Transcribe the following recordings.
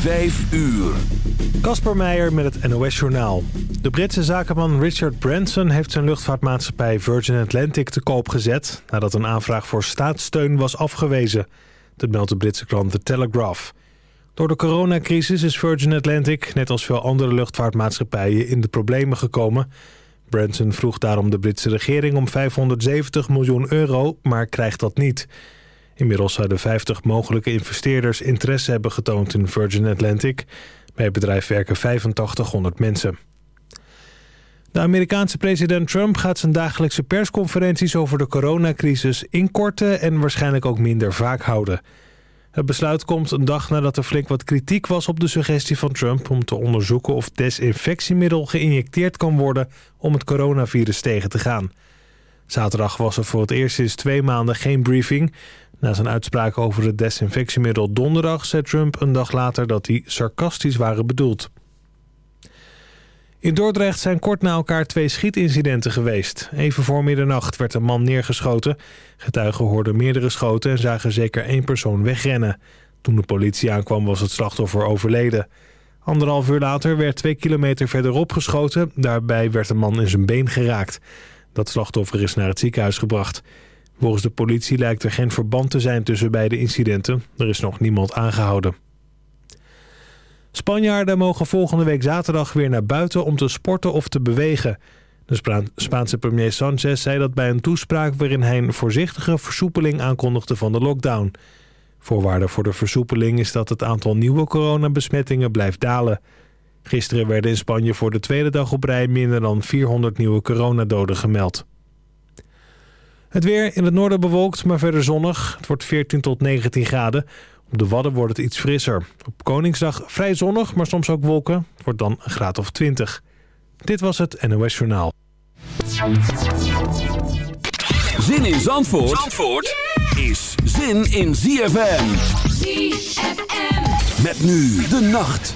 Vijf uur. Kasper Meijer met het NOS-journaal. De Britse zakenman Richard Branson heeft zijn luchtvaartmaatschappij Virgin Atlantic te koop gezet... nadat een aanvraag voor staatssteun was afgewezen. Dat meldt de Britse krant The Telegraph. Door de coronacrisis is Virgin Atlantic, net als veel andere luchtvaartmaatschappijen, in de problemen gekomen. Branson vroeg daarom de Britse regering om 570 miljoen euro, maar krijgt dat niet... Inmiddels zouden 50 mogelijke investeerders interesse hebben getoond in Virgin Atlantic. Bij het bedrijf werken 8500 mensen. De Amerikaanse president Trump gaat zijn dagelijkse persconferenties over de coronacrisis inkorten en waarschijnlijk ook minder vaak houden. Het besluit komt een dag nadat er flink wat kritiek was op de suggestie van Trump om te onderzoeken of desinfectiemiddel geïnjecteerd kan worden om het coronavirus tegen te gaan. Zaterdag was er voor het eerst sinds twee maanden geen briefing. Na zijn uitspraak over het desinfectiemiddel donderdag... zei Trump een dag later dat die sarcastisch waren bedoeld. In Dordrecht zijn kort na elkaar twee schietincidenten geweest. Even voor middernacht werd een man neergeschoten. Getuigen hoorden meerdere schoten en zagen zeker één persoon wegrennen. Toen de politie aankwam was het slachtoffer overleden. Anderhalf uur later werd twee kilometer verderop geschoten. Daarbij werd een man in zijn been geraakt. Dat slachtoffer is naar het ziekenhuis gebracht. Volgens de politie lijkt er geen verband te zijn tussen beide incidenten. Er is nog niemand aangehouden. Spanjaarden mogen volgende week zaterdag weer naar buiten om te sporten of te bewegen. De Spaanse premier Sanchez zei dat bij een toespraak waarin hij een voorzichtige versoepeling aankondigde van de lockdown. Voorwaarde voor de versoepeling is dat het aantal nieuwe coronabesmettingen blijft dalen. Gisteren werden in Spanje voor de tweede dag op rij minder dan 400 nieuwe coronadoden gemeld. Het weer in het noorden bewolkt, maar verder zonnig. Het wordt 14 tot 19 graden. Op de Wadden wordt het iets frisser. Op Koningsdag vrij zonnig, maar soms ook wolken. Het wordt dan een graad of 20. Dit was het NOS Journaal. Zin in Zandvoort, Zandvoort is zin in ZFM. ZFM. Met nu de nacht.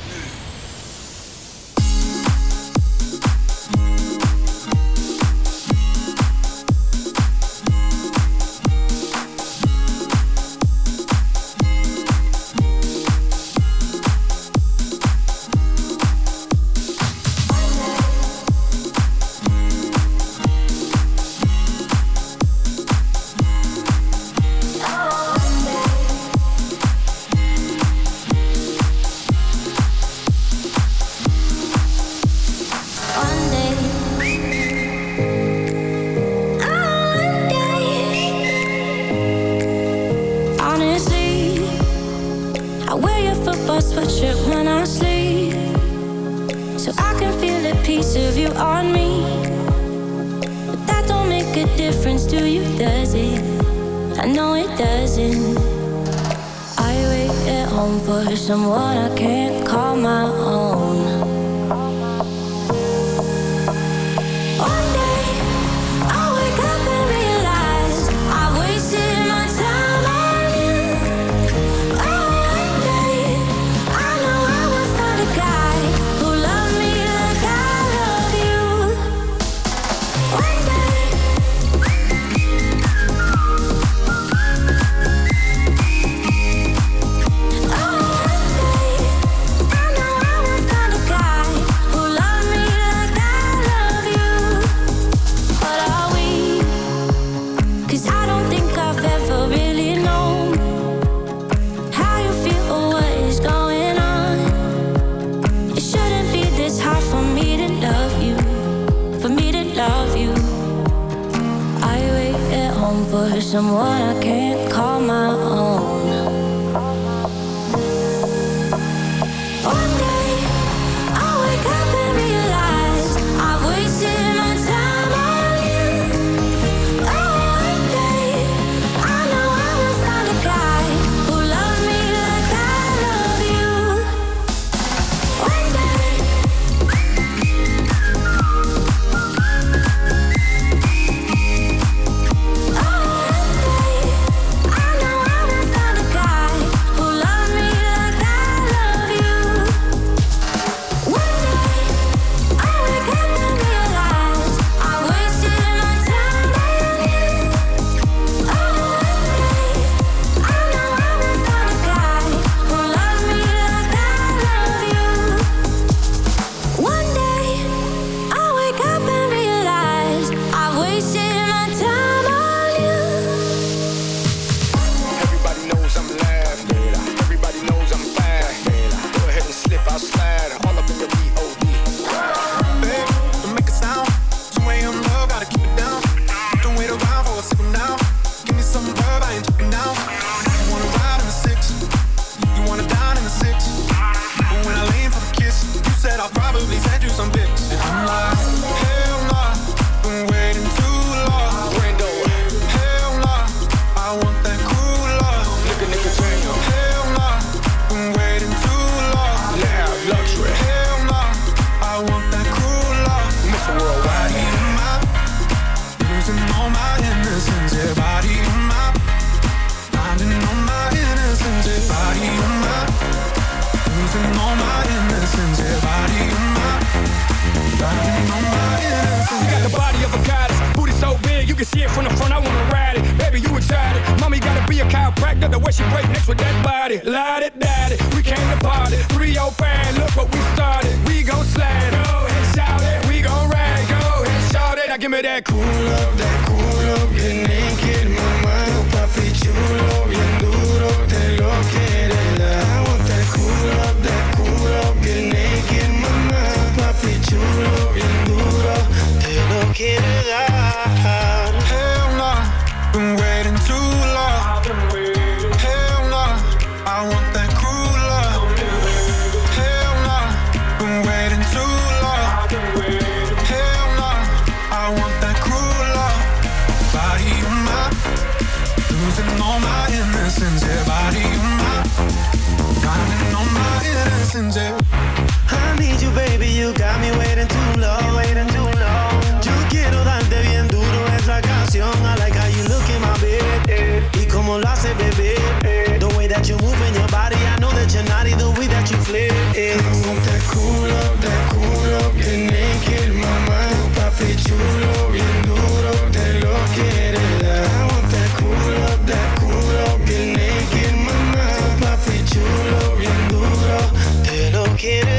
Te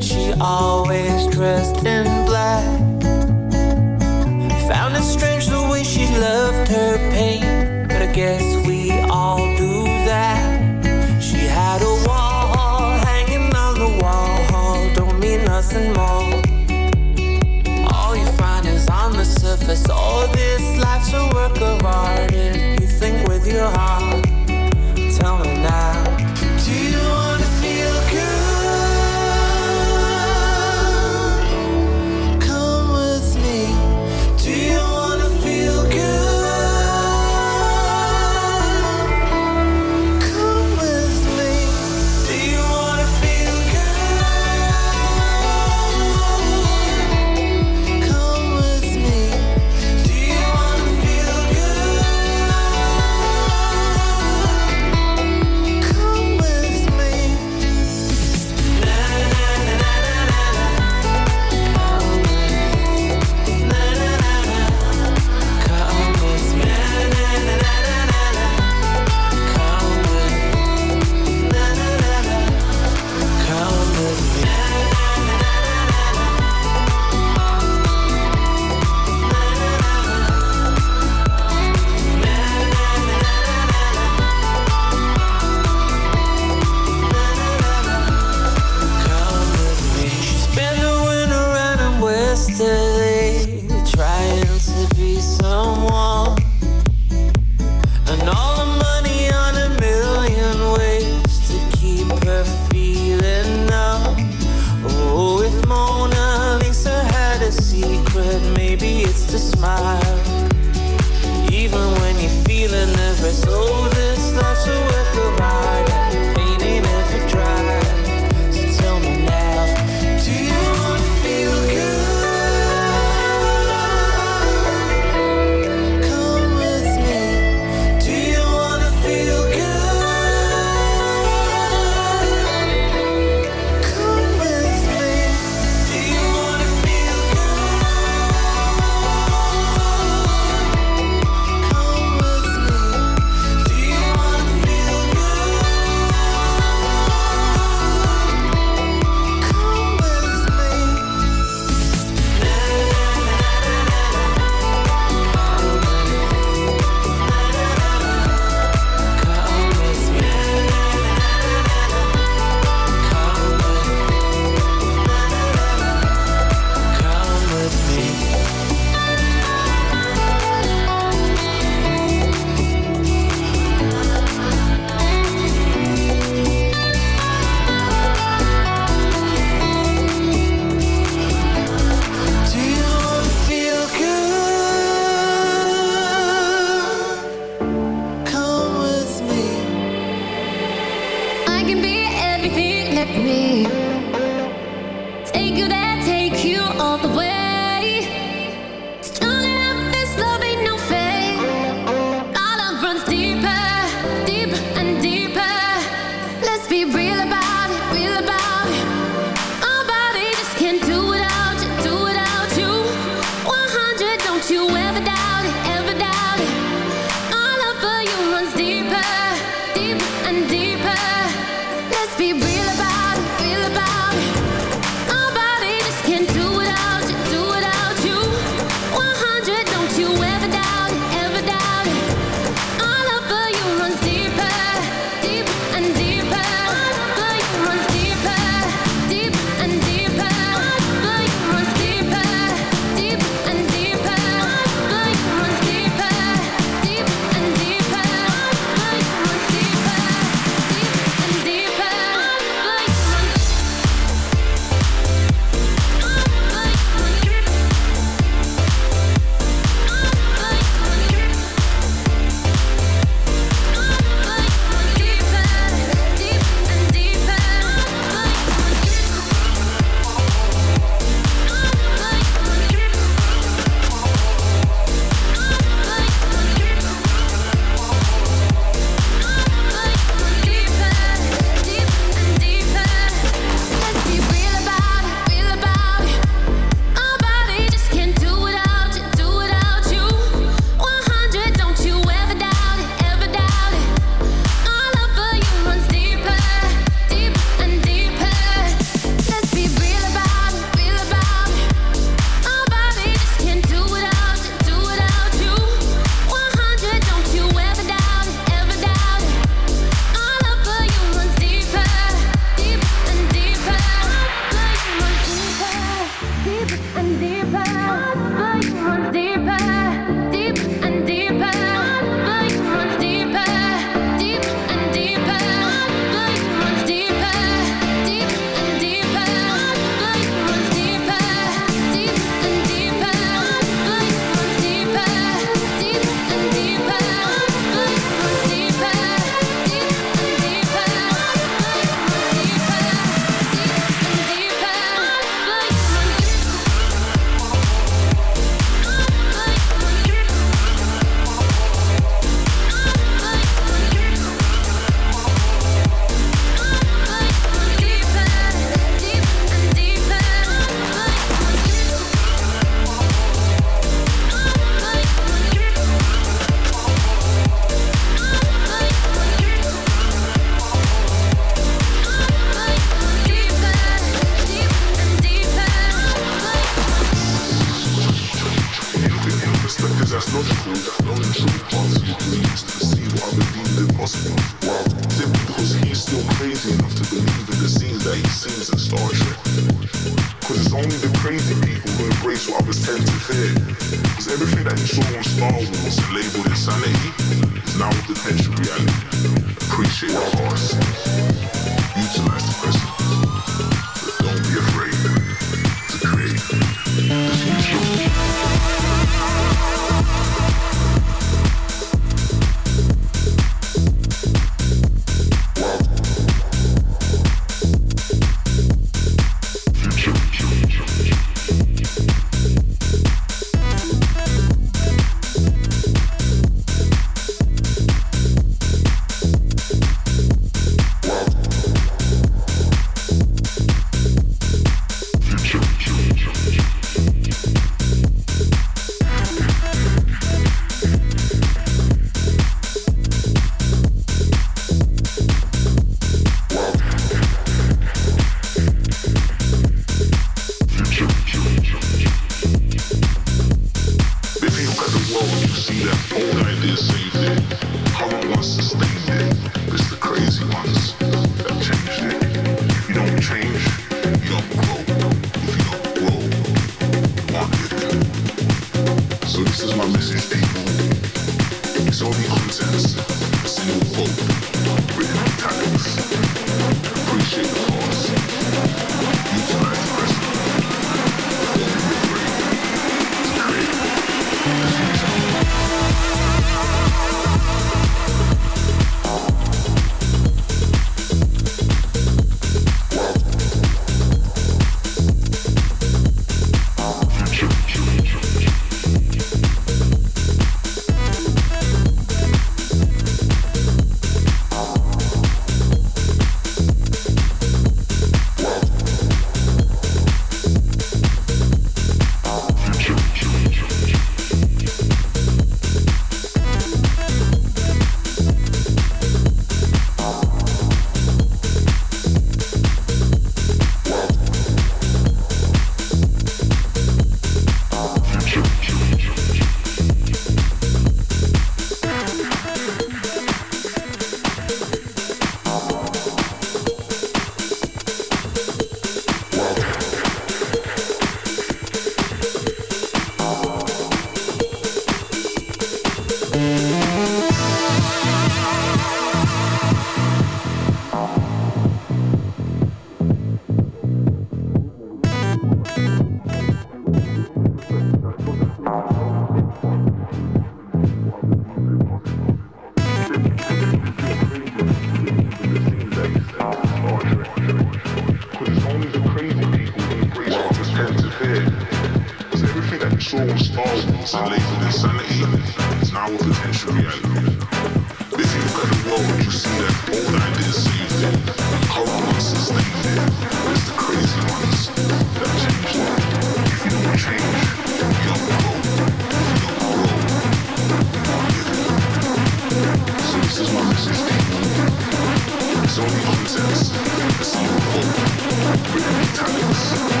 It's only context. It's hope. Written italics.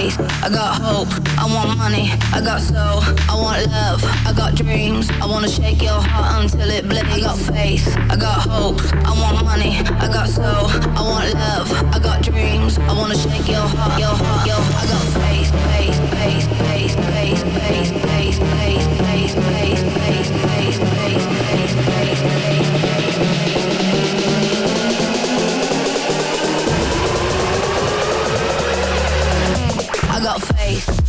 Faith, I got hope, I want money, I got soul, I want love, I got dreams, I wanna shake your heart until it bleeds. I got faith, I got hope, I want money, I got soul, I want love, I got dreams, I wanna shake your heart, your heart, your I got faith, faith, faith, faith, faith, faith, faith, faith, faith, faith, faith, faith, faith, faith, faith, faith, I got faith. life.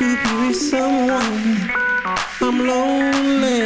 To be with someone. I'm lonely,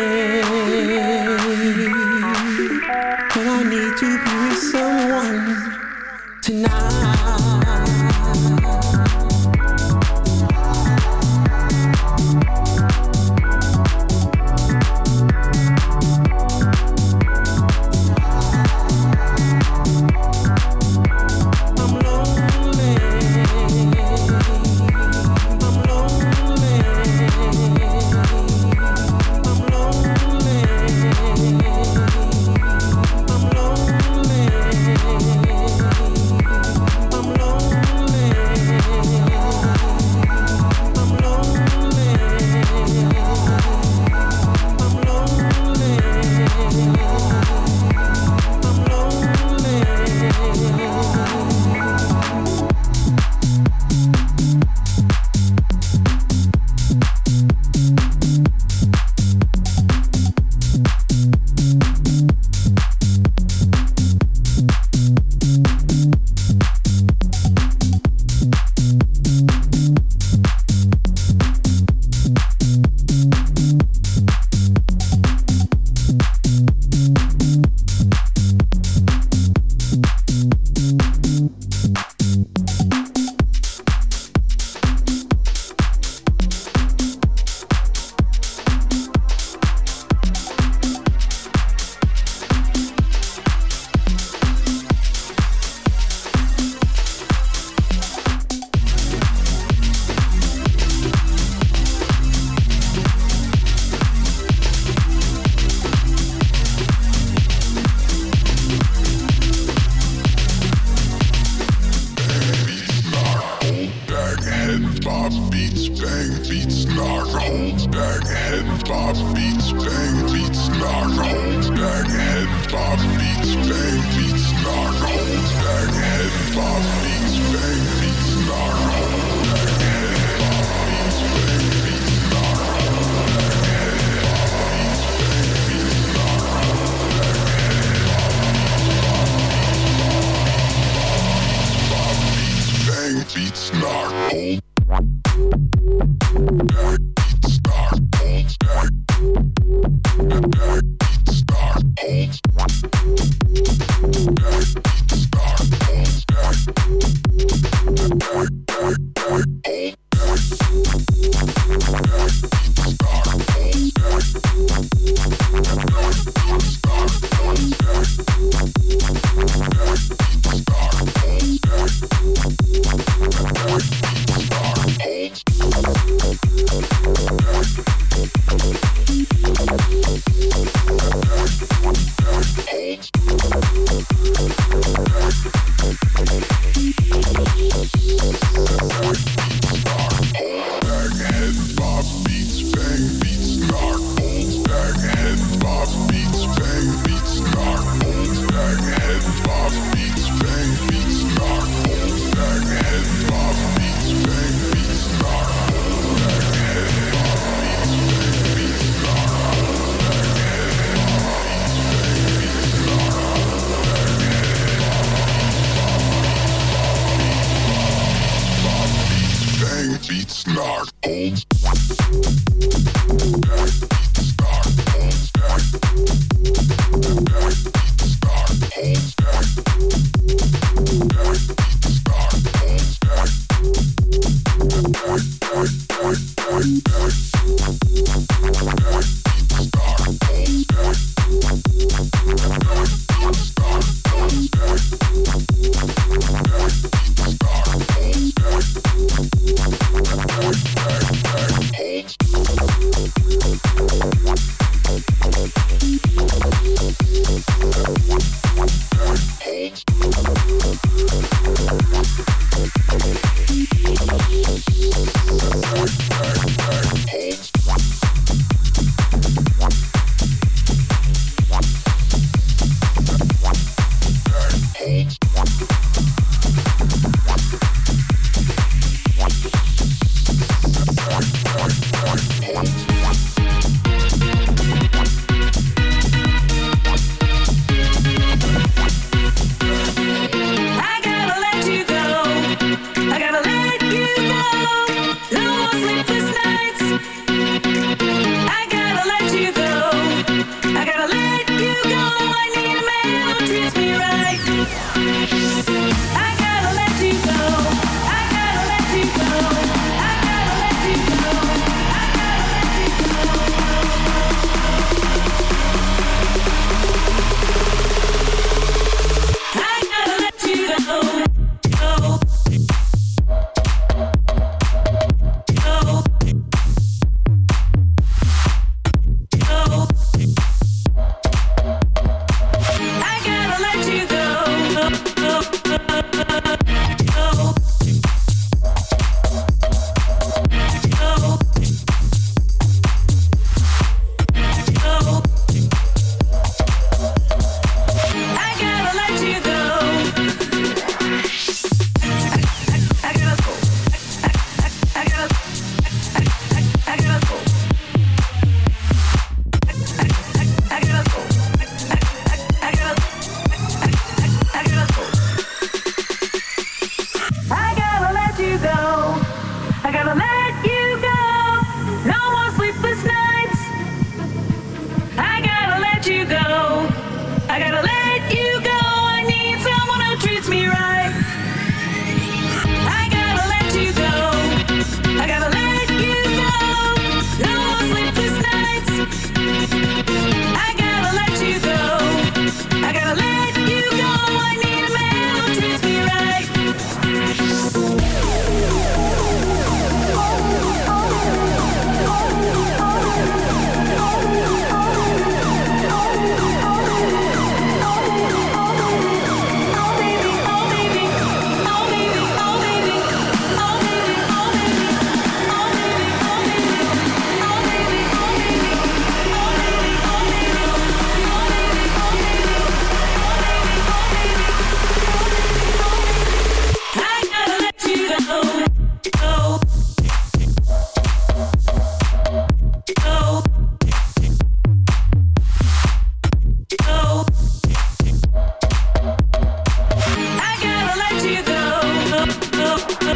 beats not old. Back beats old. Back. Back beats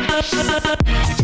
Thank you.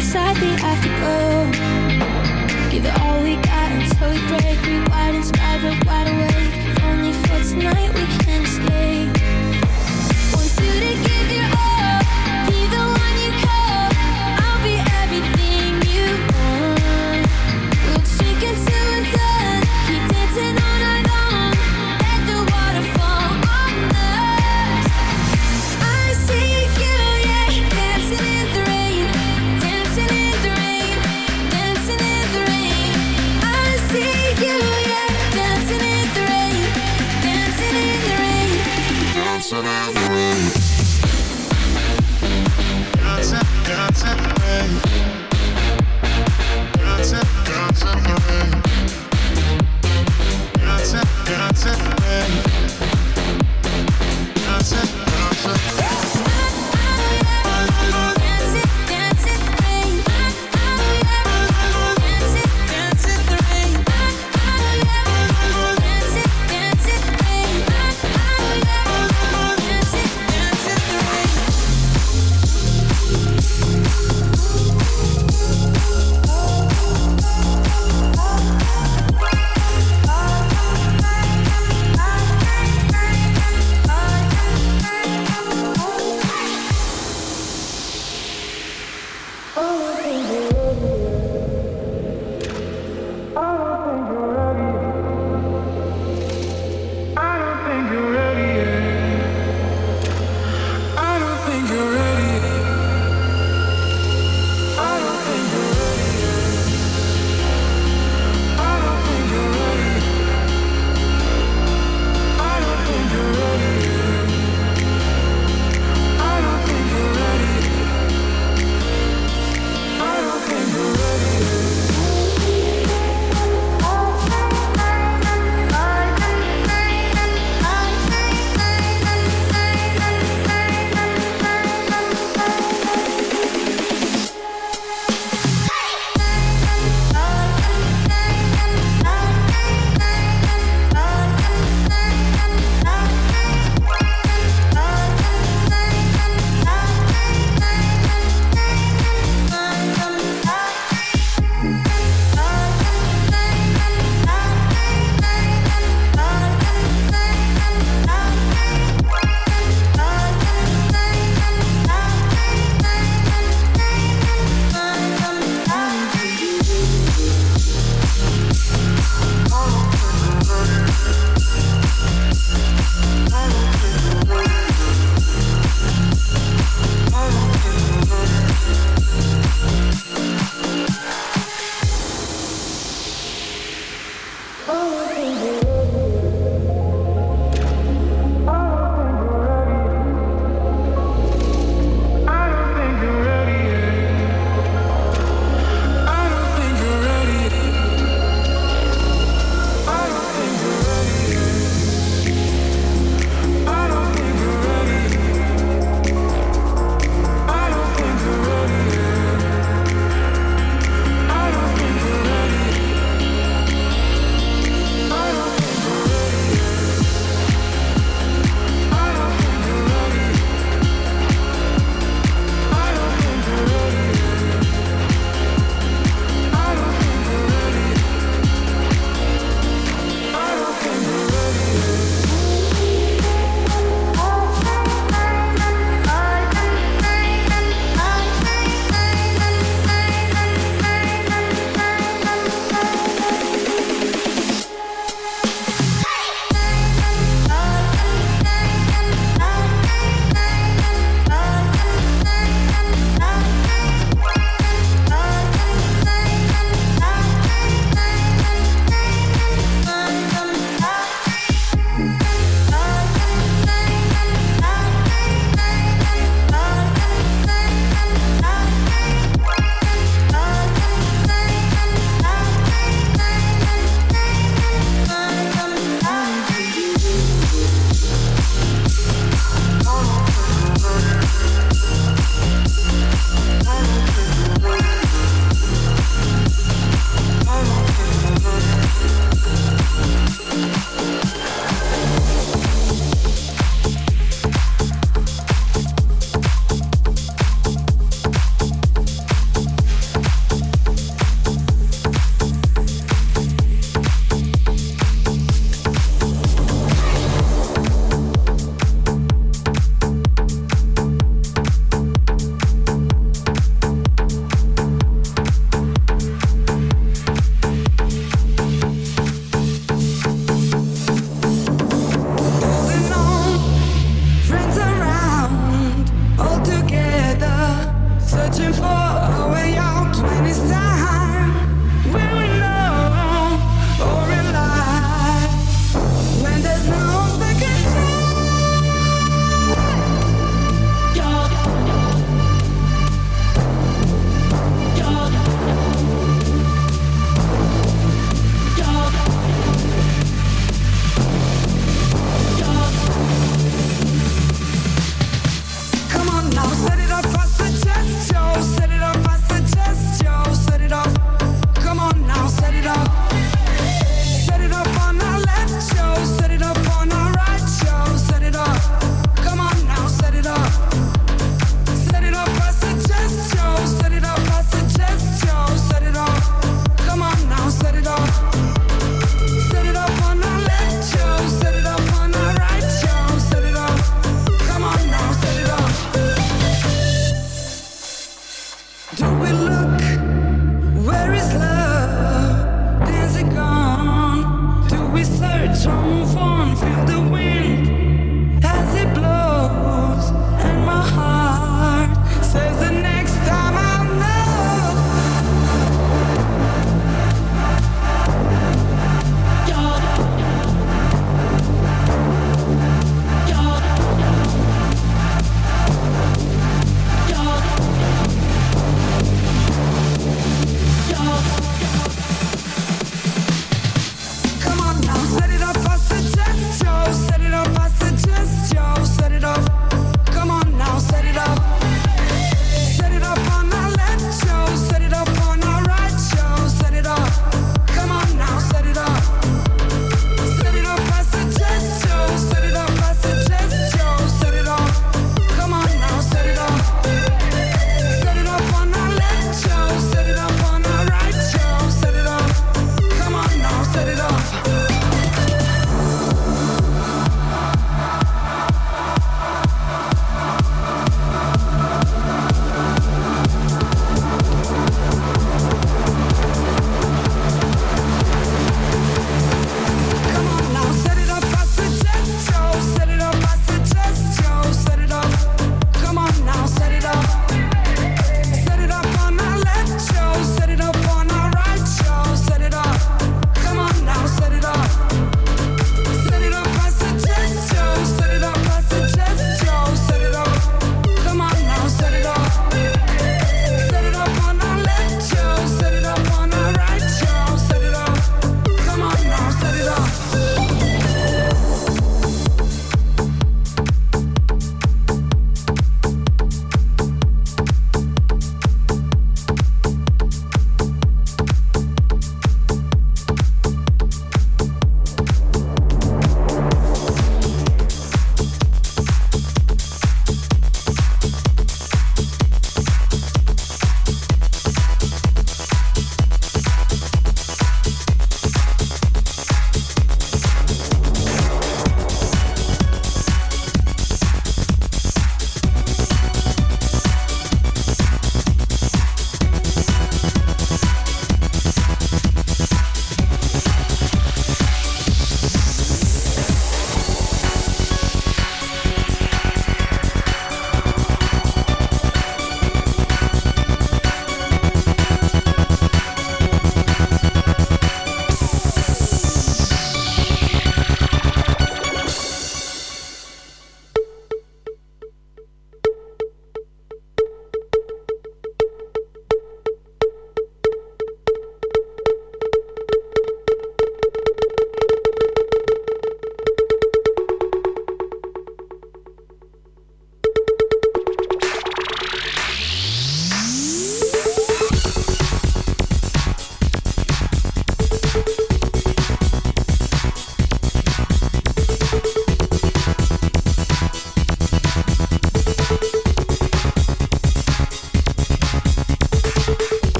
inside the afterglow. Give it all we got until we break. Rewind, inspired, we're wide awake. Only for tonight, we can escape. Want you to give your all.